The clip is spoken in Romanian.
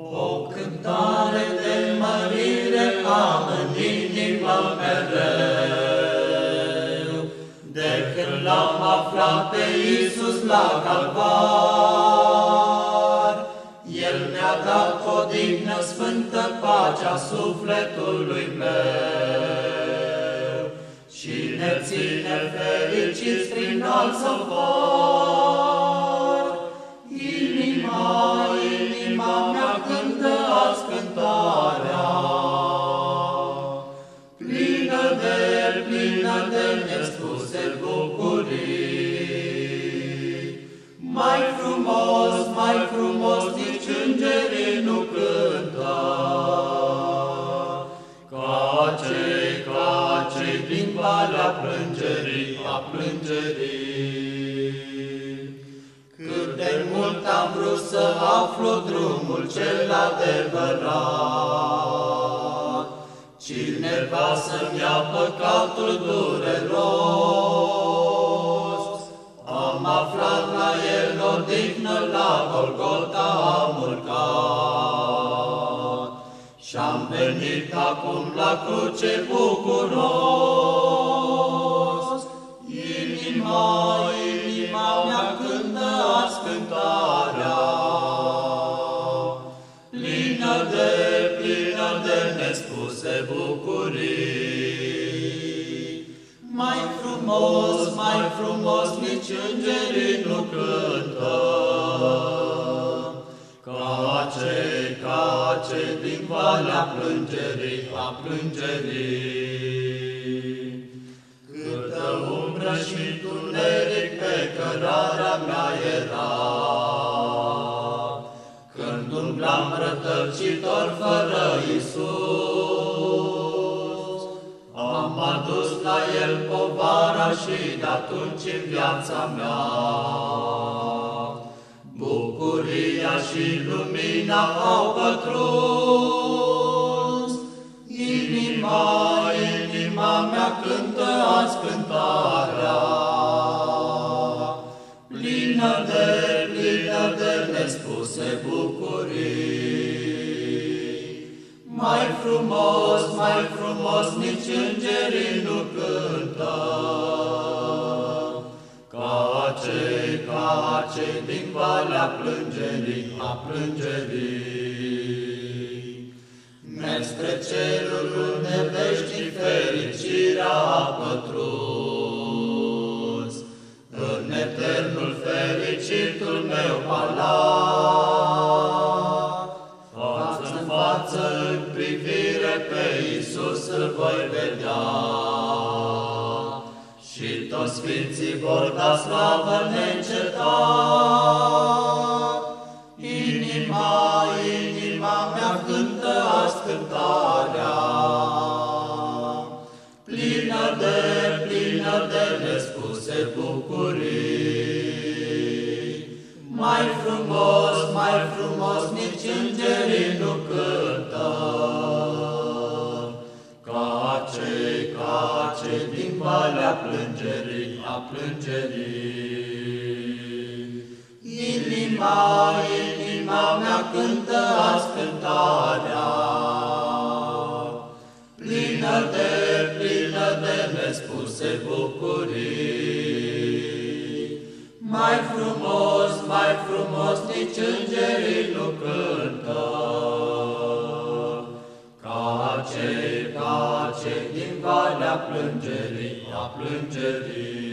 O cântare de mărire am în inima mereu, De când l-am aflat pe Iisus la calvar. El mi-a dat o dignă sfântă pacea sufletului meu Și ne ține fericiți prin alt săvar. Să aflu drumul cel adevărat, Cine va să-mi ia păcatul dureros? Am aflat la el o dignă, la Golgota am urcat, Și-am venit acum la cruce bucuros. Inima, inima mea cântă azi cântarea, bucurii. Mai frumos, mai frumos, nici îngerii nu cântă, Ca cei, ca cei din valea plângerii, a plângerii. Câtă umbră și tuneric pe cărarea mea era, Când umblam rătăcitor fără Iisus. Am adus la El povara și de atunci în viața mea, Bucuria și lumina au pătruns. Inima, inima mea cântă azi cântarea, Plină de, plină de nespuse bucurii. Mai frumos, mai frumos, nici îngerii nu cântă, Ca cei, ca cei din valea plângerii, a plângerii. Merg spre cerul unde veșnic fericirea a pe Iisus îl voi vedea, Și toți sfinții vor da slavă neîncetat. Inima, inima mea cântă azi cântarea, Plină de, plină de nespuse bucurii. Mai frumos, plângerii, a plângerii. Inima, inima mea cântă azi cântarea, Plină de, plină de nespuse bucurii. Mai frumos, mai frumos, nici îngerii nu cântă, Ca cei, ca cei din valea plângerii, a plângerii.